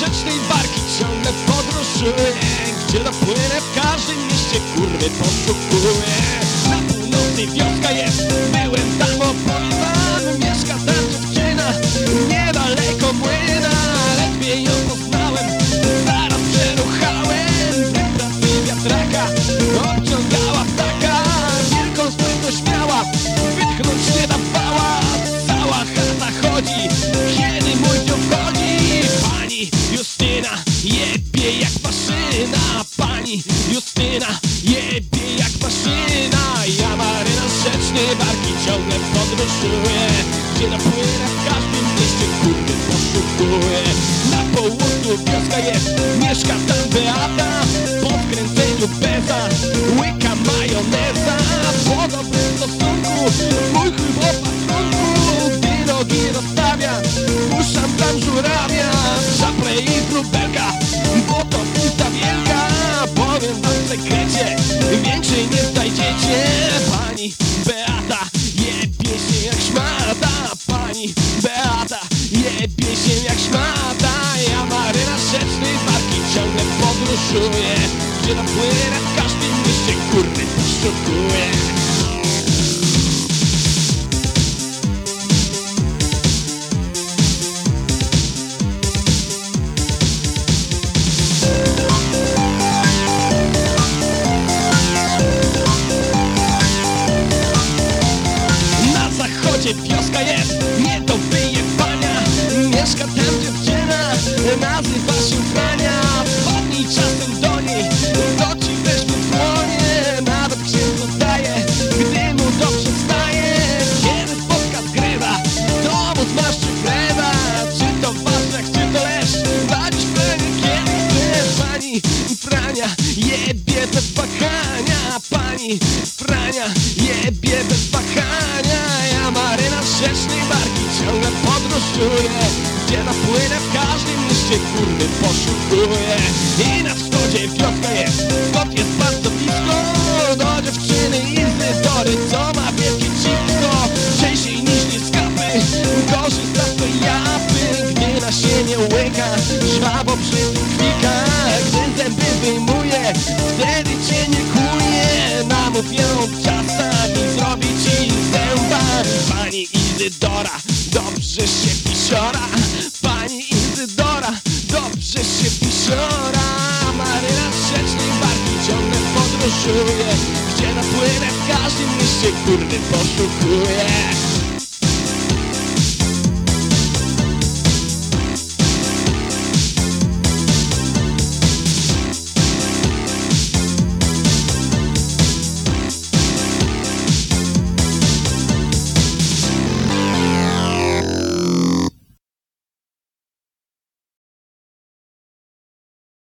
rzecznej barki ciągle podróżuję. Gdzie dopłynę w każdym mieście kurwy poszukuję. Na północy wioska jest, byłem tam opowiadany Mieszka tam dziewczyna, niedaleko młyna. Lepiej ją poznałem, zaraz przeruchałem. W pracy wiatraka, obciągała jebie jak maszyna. Pani Justyna jebie jak maszyna. Ja maryna rzecznej barki ciągle podróżuję. Gdzie napłynę w każdym mieście kurwy poszukuję. Na południu wioska jest, mieszka tam Beata. Po wkręceniu beza, łyka majoneza się jak szmata Ja maryna rzecznej barki ciągle podróżuję Gdzie napłynę w każdym mieście kurwy poszukuję wioska jest. Nie do wyjebania Mieszka tam dziewczyna, nazywa się Frania Gdzie napłynę w każdym mieście kurwy poszukuję I na wschodzie wioska jest, skąd jest bardzo blisko. Do dziewczyny Izydory, co ma wielkie cipko Częściej niż nie skapy, korzysta tej japy. Gdy na siebie łyka, żwabo brzydko kwika Gdy zęby wyjmuje, wtedy cię nie kuje Namówią czasami zrobi ci zęba. Pani Izydora, podróżuje Gdzie napłynę w każdym mieście kurwy poszukuję